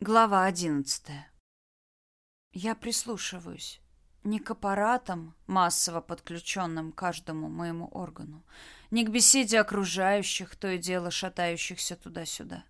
Глава одиннадцатая. Я прислушиваюсь. Не к аппаратам, массово подключенным каждому моему органу, не к беседе окружающих, то и дело шатающихся туда-сюда.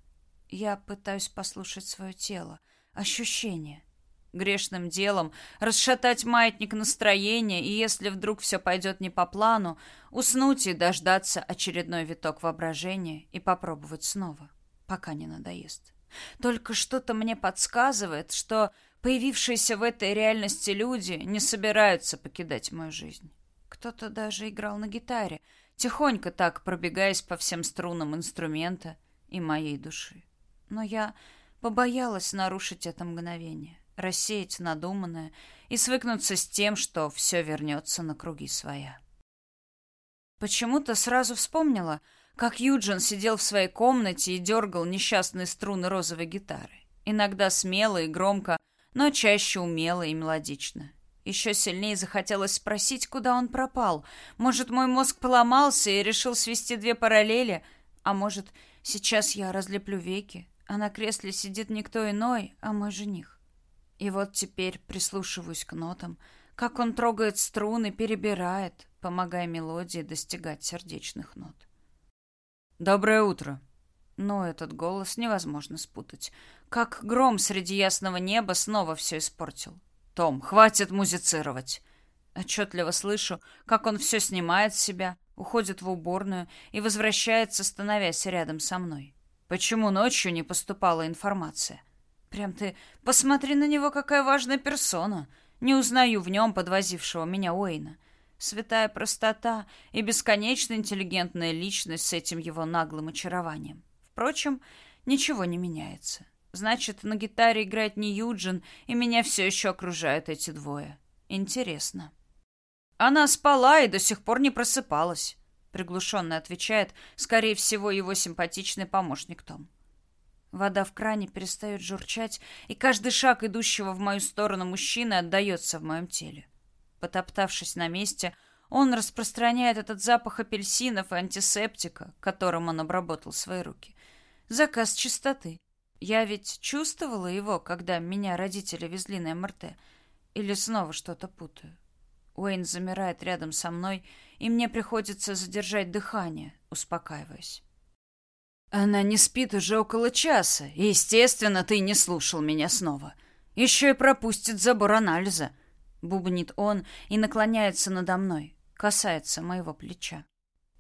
Я пытаюсь послушать свое тело, ощущения. Грешным делом расшатать маятник настроения, и если вдруг все пойдет не по плану, уснуть и дождаться очередной виток воображения и попробовать снова, пока не надоест. Только что-то мне подсказывает, что появившиеся в этой реальности люди не собираются покидать мою жизнь. Кто-то даже играл на гитаре, тихонько так пробегаясь по всем струнам инструмента и моей души. Но я побоялась нарушить это мгновение, рассеять надуманное и свыкнуться с тем, что все вернется на круги своя. Почему-то сразу вспомнила — как Юджин сидел в своей комнате и дергал несчастные струны розовой гитары. Иногда смело и громко, но чаще умело и мелодично. Еще сильнее захотелось спросить, куда он пропал. Может, мой мозг поломался и решил свести две параллели, а может, сейчас я разлеплю веки, а на кресле сидит никто иной, а мой жених. И вот теперь прислушиваюсь к нотам, как он трогает струны, перебирает, помогая мелодии достигать сердечных нот. «Доброе утро!» Но этот голос невозможно спутать. Как гром среди ясного неба снова все испортил. «Том, хватит музицировать!» Отчетливо слышу, как он все снимает с себя, уходит в уборную и возвращается, становясь рядом со мной. Почему ночью не поступала информация? Прям ты посмотри на него, какая важная персона. Не узнаю в нем подвозившего меня Уэйна. Святая простота и бесконечно интеллигентная личность с этим его наглым очарованием. Впрочем, ничего не меняется. Значит, на гитаре играет не Юджин, и меня все еще окружают эти двое. Интересно. Она спала и до сих пор не просыпалась, приглушенно отвечает, скорее всего, его симпатичный помощник Том. Вода в кране перестает журчать, и каждый шаг идущего в мою сторону мужчины отдается в моем теле. Потоптавшись на месте, он распространяет этот запах апельсинов и антисептика, которым он обработал свои руки. Заказ чистоты. Я ведь чувствовала его, когда меня родители везли на МРТ. Или снова что-то путаю. Уэйн замирает рядом со мной, и мне приходится задержать дыхание, успокаиваясь. Она не спит уже около часа, и, естественно, ты не слушал меня снова. Еще и пропустит забор анализа. Бубнит он и наклоняется надо мной, касается моего плеча.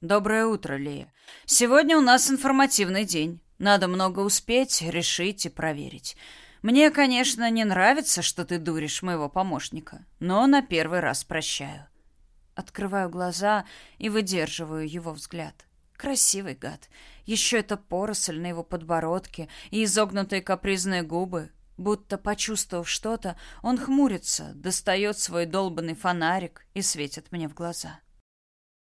Доброе утро, Лея. Сегодня у нас информативный день. Надо много успеть, решить и проверить. Мне, конечно, не нравится, что ты дуришь моего помощника, но на первый раз прощаю. Открываю глаза и выдерживаю его взгляд. Красивый гад. Еще эта поросль на его подбородке и изогнутые капризные губы, Будто почувствовав что-то, он хмурится, достает свой долбанный фонарик и светит мне в глаза.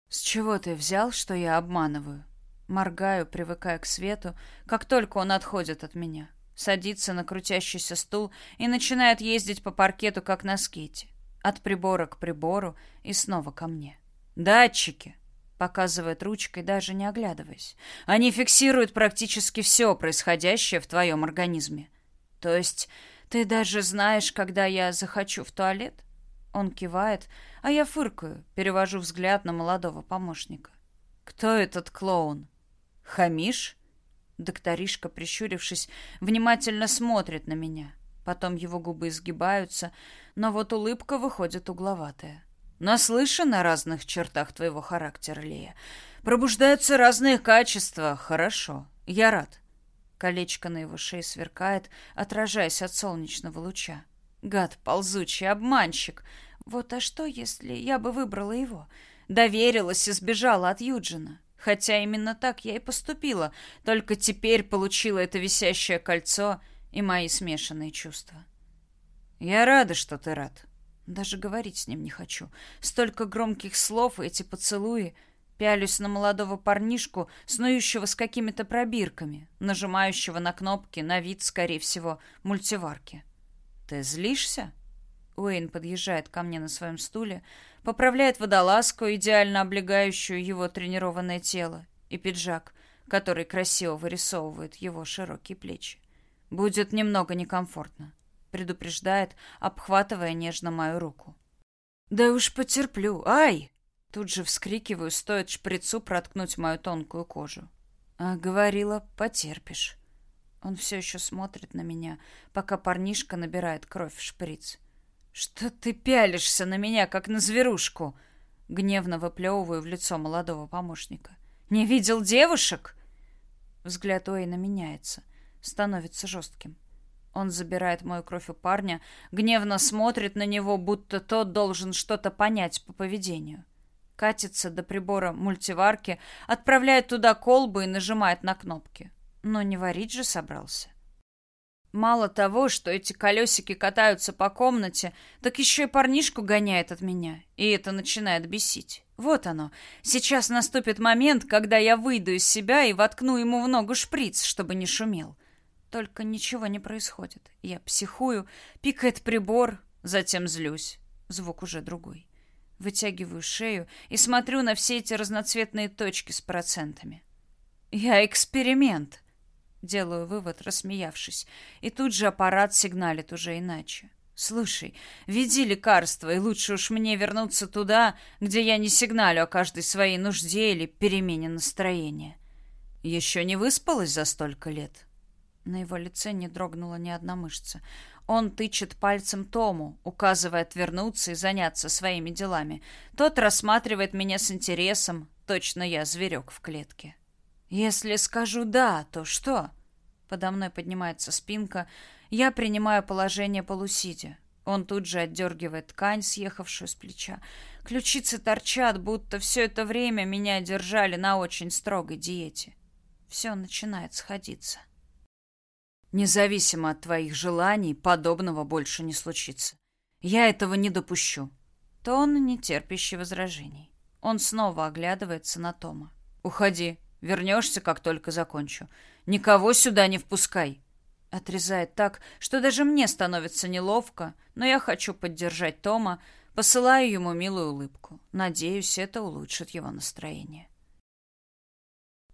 «С чего ты взял, что я обманываю?» Моргаю, привыкая к свету, как только он отходит от меня. Садится на крутящийся стул и начинает ездить по паркету, как на скейте. От прибора к прибору и снова ко мне. «Датчики!» показывает ручкой, даже не оглядываясь. «Они фиксируют практически все происходящее в твоем организме. То есть ты даже знаешь, когда я захочу в туалет? Он кивает, а я фыркаю, перевожу взгляд на молодого помощника. Кто этот клоун? Хамиш? Докторишка, прищурившись, внимательно смотрит на меня. Потом его губы изгибаются, но вот улыбка выходит угловатая. Наслышан о разных чертах твоего характера, Лея. Пробуждаются разные качества. Хорошо. Я рад. Колечко на его шее сверкает, отражаясь от солнечного луча. Гад, ползучий обманщик. Вот а что, если я бы выбрала его? Доверилась и сбежала от Юджина. Хотя именно так я и поступила, только теперь получила это висящее кольцо и мои смешанные чувства. Я рада, что ты рад. Даже говорить с ним не хочу. Столько громких слов и эти поцелуи — Пялюсь на молодого парнишку, снующего с какими-то пробирками, нажимающего на кнопки, на вид, скорее всего, мультиварки. «Ты злишься?» Уэйн подъезжает ко мне на своем стуле, поправляет водолазку, идеально облегающую его тренированное тело, и пиджак, который красиво вырисовывает его широкие плечи. Будет немного некомфортно», — предупреждает, обхватывая нежно мою руку. «Да уж потерплю. Ай!» Тут же вскрикиваю, стоит шприцу проткнуть мою тонкую кожу. А говорила, потерпишь. Он все еще смотрит на меня, пока парнишка набирает кровь в шприц. «Что ты пялишься на меня, как на зверушку?» Гневно выплевываю в лицо молодого помощника. «Не видел девушек?» Взгляд Уэйна меняется, становится жестким. Он забирает мою кровь у парня, гневно смотрит на него, будто тот должен что-то понять по поведению. Катится до прибора мультиварки, отправляет туда колбу и нажимает на кнопки. Но не варить же собрался. Мало того, что эти колесики катаются по комнате, так еще и парнишку гоняет от меня, и это начинает бесить. Вот оно. Сейчас наступит момент, когда я выйду из себя и воткну ему в ногу шприц, чтобы не шумел. Только ничего не происходит. Я психую, пикает прибор, затем злюсь. Звук уже другой. Вытягиваю шею и смотрю на все эти разноцветные точки с процентами. Я эксперимент. Делаю вывод, рассмеявшись, и тут же аппарат сигналит уже иначе. Слушай, веди лекарство, и лучше уж мне вернуться туда, где я не сигналю о каждой своей нужде или перемене настроения. Еще не выспалась за столько лет. На его лице не дрогнула ни одна мышца. Он тычет пальцем Тому, указывая отвернуться и заняться своими делами. Тот рассматривает меня с интересом, точно я зверек в клетке. Если скажу «да», то что? Подо мной поднимается спинка. Я принимаю положение полусидя. Он тут же отдергивает ткань, съехавшую с плеча. Ключицы торчат, будто все это время меня держали на очень строгой диете. Все начинает сходиться. Независимо от твоих желаний, подобного больше не случится. Я этого не допущу. Тон, не терпящий возражений. Он снова оглядывается на Тома. Уходи. Вернешься, как только закончу. Никого сюда не впускай. Отрезает так, что даже мне становится неловко, но я хочу поддержать Тома, посылаю ему милую улыбку. Надеюсь, это улучшит его настроение.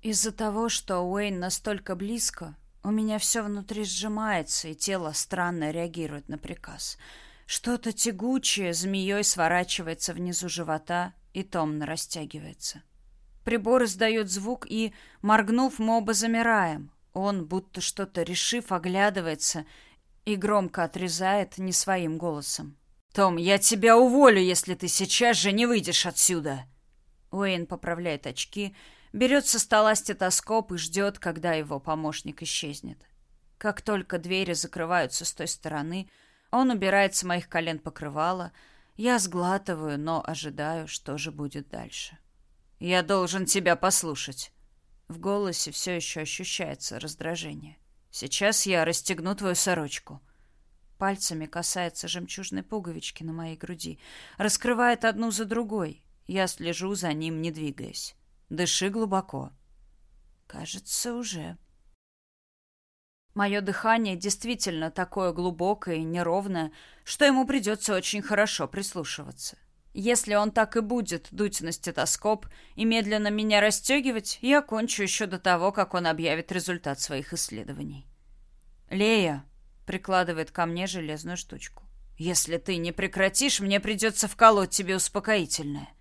Из-за того, что Уэйн настолько близко, у меня все внутри сжимается, и тело странно реагирует на приказ. Что-то тягучее змеей сворачивается внизу живота и томно растягивается. Прибор издает звук, и, моргнув, мы оба замираем. Он, будто что-то решив, оглядывается и громко отрезает не своим голосом. «Том, я тебя уволю, если ты сейчас же не выйдешь отсюда!» Уэйн поправляет очки берет со стола стетоскоп и ждет, когда его помощник исчезнет. Как только двери закрываются с той стороны, он убирает с моих колен покрывало. Я сглатываю, но ожидаю, что же будет дальше. «Я должен тебя послушать». В голосе все еще ощущается раздражение. «Сейчас я расстегну твою сорочку». Пальцами касается жемчужной пуговички на моей груди. Раскрывает одну за другой. Я слежу за ним, не двигаясь. Дыши глубоко. Кажется, уже. Мое дыхание действительно такое глубокое и неровное, что ему придется очень хорошо прислушиваться. Если он так и будет дуть на стетоскоп и медленно меня расстегивать, я кончу еще до того, как он объявит результат своих исследований. «Лея», — прикладывает ко мне железную штучку, — «если ты не прекратишь, мне придется вколоть тебе успокоительное».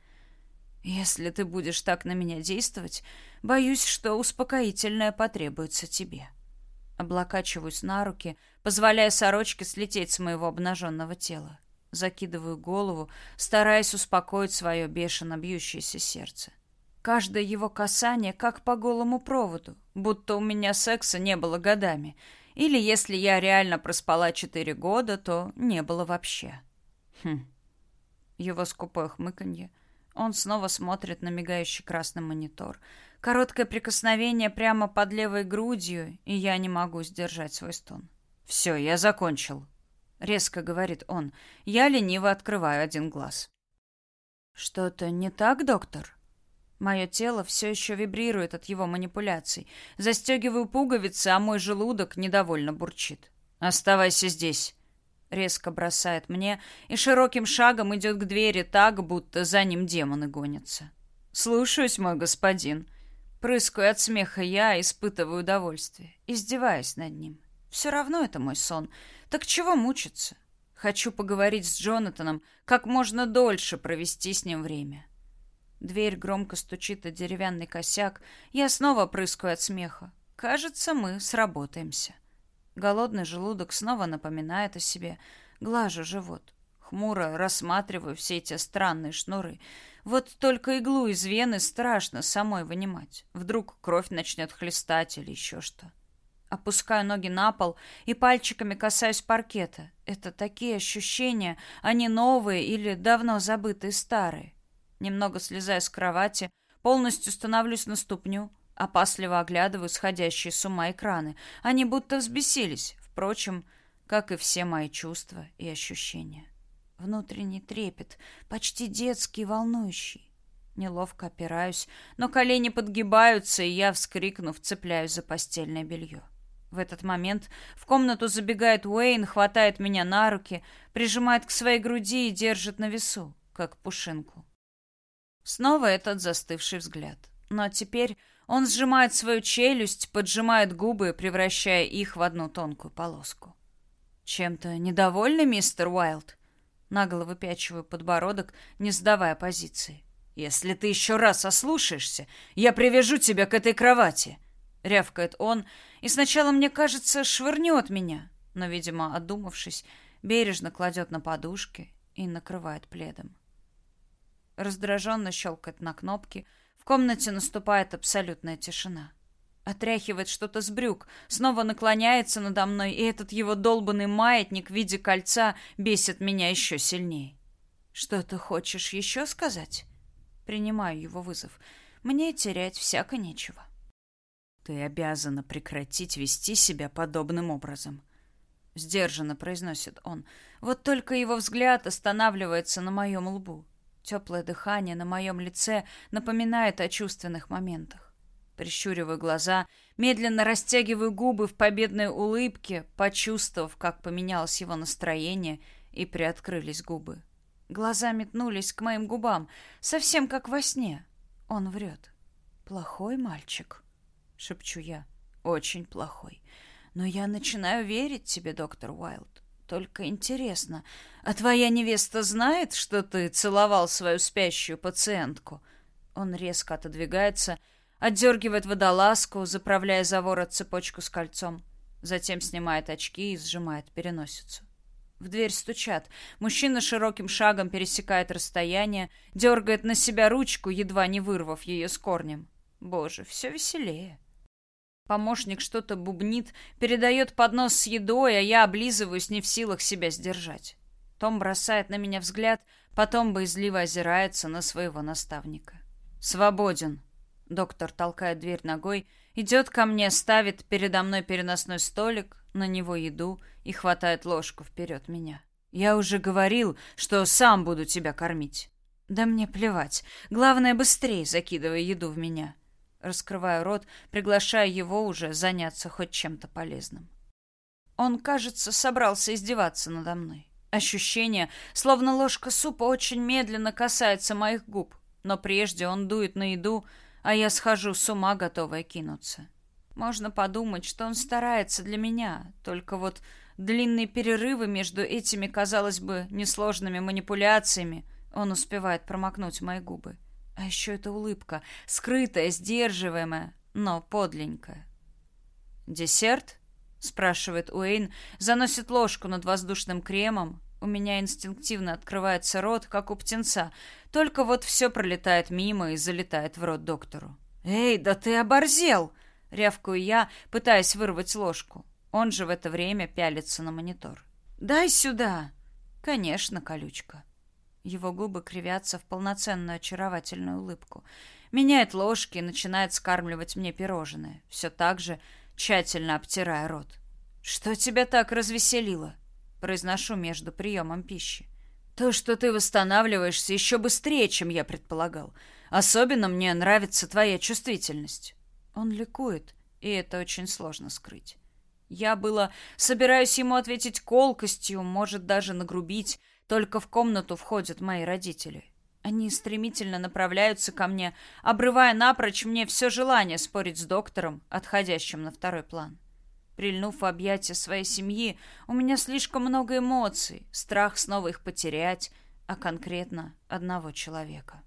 Если ты будешь так на меня действовать, боюсь, что успокоительное потребуется тебе. Облокачиваюсь на руки, позволяя сорочке слететь с моего обнаженного тела. Закидываю голову, стараясь успокоить свое бешено бьющееся сердце. Каждое его касание как по голому проводу, будто у меня секса не было годами. Или если я реально проспала четыре года, то не было вообще. Хм. Его скупое хмыканье — он снова смотрит на мигающий красный монитор. Короткое прикосновение прямо под левой грудью, и я не могу сдержать свой стон. «Все, я закончил», — резко говорит он. Я лениво открываю один глаз. «Что-то не так, доктор?» Мое тело все еще вибрирует от его манипуляций. Застегиваю пуговицы, а мой желудок недовольно бурчит. «Оставайся здесь», резко бросает мне и широким шагом идет к двери так, будто за ним демоны гонятся. «Слушаюсь, мой господин». Прыскаю от смеха я, испытываю удовольствие, издеваясь над ним. Все равно это мой сон. Так чего мучиться? Хочу поговорить с Джонатаном, как можно дольше провести с ним время. Дверь громко стучит о деревянный косяк. Я снова прыскаю от смеха. Кажется, мы сработаемся. Голодный желудок снова напоминает о себе. Глажу живот. Хмуро рассматриваю все эти странные шнуры. Вот только иглу из вены страшно самой вынимать. Вдруг кровь начнет хлестать или еще что. Опускаю ноги на пол и пальчиками касаюсь паркета. Это такие ощущения, они новые или давно забытые старые. Немного слезаю с кровати, полностью становлюсь на ступню, опасливо оглядываю сходящие с ума экраны. Они будто взбесились, впрочем, как и все мои чувства и ощущения. Внутренний трепет, почти детский, волнующий. Неловко опираюсь, но колени подгибаются, и я, вскрикнув, цепляюсь за постельное белье. В этот момент в комнату забегает Уэйн, хватает меня на руки, прижимает к своей груди и держит на весу, как пушинку. Снова этот застывший взгляд. Но теперь он сжимает свою челюсть, поджимает губы, превращая их в одну тонкую полоску. «Чем-то недовольны, мистер Уайлд?» Нагло выпячиваю подбородок, не сдавая позиции. «Если ты еще раз ослушаешься, я привяжу тебя к этой кровати!» Рявкает он, и сначала, мне кажется, швырнет меня, но, видимо, одумавшись, бережно кладет на подушки и накрывает пледом. Раздраженно щелкает на кнопки, в комнате наступает абсолютная тишина. Отряхивает что-то с брюк, снова наклоняется надо мной, и этот его долбанный маятник в виде кольца бесит меня еще сильнее. «Что ты хочешь еще сказать?» Принимаю его вызов. Мне терять всяко нечего. «Ты обязана прекратить вести себя подобным образом», — сдержанно произносит он. Вот только его взгляд останавливается на моем лбу. Теплое дыхание на моем лице напоминает о чувственных моментах. Прищуриваю глаза, медленно растягиваю губы в победной улыбке, почувствовав, как поменялось его настроение, и приоткрылись губы. Глаза метнулись к моим губам, совсем как во сне. Он врет. «Плохой мальчик», — шепчу я. «Очень плохой. Но я начинаю верить тебе, доктор Уайлд. Только интересно, а твоя невеста знает, что ты целовал свою спящую пациентку?» Он резко отодвигается отдергивает водолазку, заправляя за ворот цепочку с кольцом. Затем снимает очки и сжимает переносицу. В дверь стучат. Мужчина широким шагом пересекает расстояние, дергает на себя ручку, едва не вырвав ее с корнем. Боже, все веселее. Помощник что-то бубнит, передает поднос с едой, а я облизываюсь, не в силах себя сдержать. Том бросает на меня взгляд, потом боязливо озирается на своего наставника. «Свободен», Доктор толкает дверь ногой, идет ко мне, ставит передо мной переносной столик, на него еду и хватает ложку вперед меня. Я уже говорил, что сам буду тебя кормить. Да мне плевать. Главное, быстрее закидывай еду в меня. Раскрываю рот, приглашая его уже заняться хоть чем-то полезным. Он, кажется, собрался издеваться надо мной. Ощущение, словно ложка супа очень медленно касается моих губ, но прежде он дует на еду, а я схожу с ума, готовая кинуться. Можно подумать, что он старается для меня, только вот длинные перерывы между этими, казалось бы, несложными манипуляциями он успевает промокнуть мои губы. А еще эта улыбка, скрытая, сдерживаемая, но подленькая. «Десерт?» — спрашивает Уэйн, заносит ложку над воздушным кремом, у меня инстинктивно открывается рот, как у птенца. Только вот все пролетает мимо и залетает в рот доктору. «Эй, да ты оборзел!» — рявкаю я, пытаясь вырвать ложку. Он же в это время пялится на монитор. «Дай сюда!» «Конечно, колючка». Его губы кривятся в полноценную очаровательную улыбку. Меняет ложки и начинает скармливать мне пирожное, все так же тщательно обтирая рот. «Что тебя так развеселило?» произношу между приемом пищи. То, что ты восстанавливаешься еще быстрее, чем я предполагал. Особенно мне нравится твоя чувствительность. Он ликует, и это очень сложно скрыть. Я было собираюсь ему ответить колкостью, может даже нагрубить, только в комнату входят мои родители. Они стремительно направляются ко мне, обрывая напрочь мне все желание спорить с доктором, отходящим на второй план. Прильнув в объятия своей семьи, у меня слишком много эмоций, страх снова их потерять, а конкретно одного человека.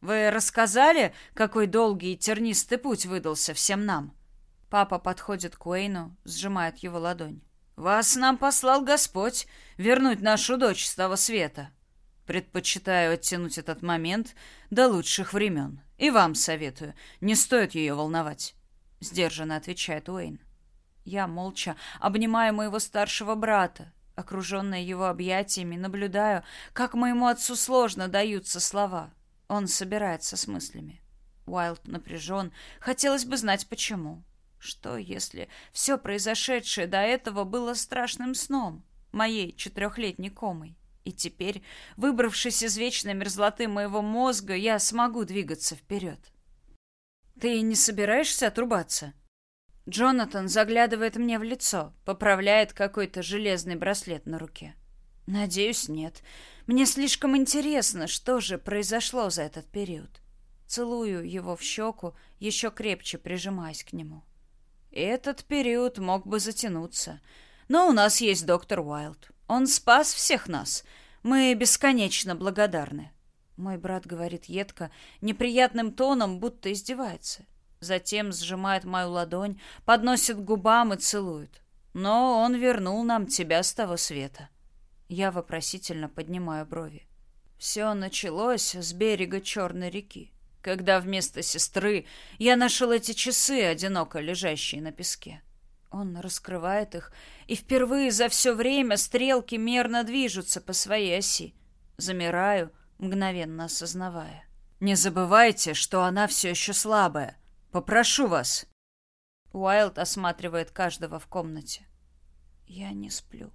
«Вы рассказали, какой долгий и тернистый путь выдался всем нам?» Папа подходит к Уэйну, сжимает его ладонь. «Вас нам послал Господь вернуть нашу дочь с того света. Предпочитаю оттянуть этот момент до лучших времен. И вам советую, не стоит ее волновать», — сдержанно отвечает Уэйн. Я молча обнимаю моего старшего брата, окруженная его объятиями, наблюдаю, как моему отцу сложно даются слова. Он собирается с мыслями. Уайлд напряжен, хотелось бы знать почему. Что, если все произошедшее до этого было страшным сном, моей четырехлетней комой? И теперь, выбравшись из вечной мерзлоты моего мозга, я смогу двигаться вперед. «Ты не собираешься отрубаться?» Джонатан заглядывает мне в лицо, поправляет какой-то железный браслет на руке. Надеюсь, нет. Мне слишком интересно, что же произошло за этот период. Целую его в щеку, еще крепче прижимаясь к нему. Этот период мог бы затянуться. Но у нас есть доктор Уайлд. Он спас всех нас. Мы бесконечно благодарны. Мой брат говорит едко, неприятным тоном, будто издевается. Затем сжимает мою ладонь, подносит к губам и целует. Но он вернул нам тебя с того света. Я вопросительно поднимаю брови. Все началось с берега Черной реки, когда вместо сестры я нашел эти часы, одиноко лежащие на песке. Он раскрывает их, и впервые за все время стрелки мерно движутся по своей оси. Замираю, мгновенно осознавая. Не забывайте, что она все еще слабая. Попрошу вас. Уайлд осматривает каждого в комнате. Я не сплю.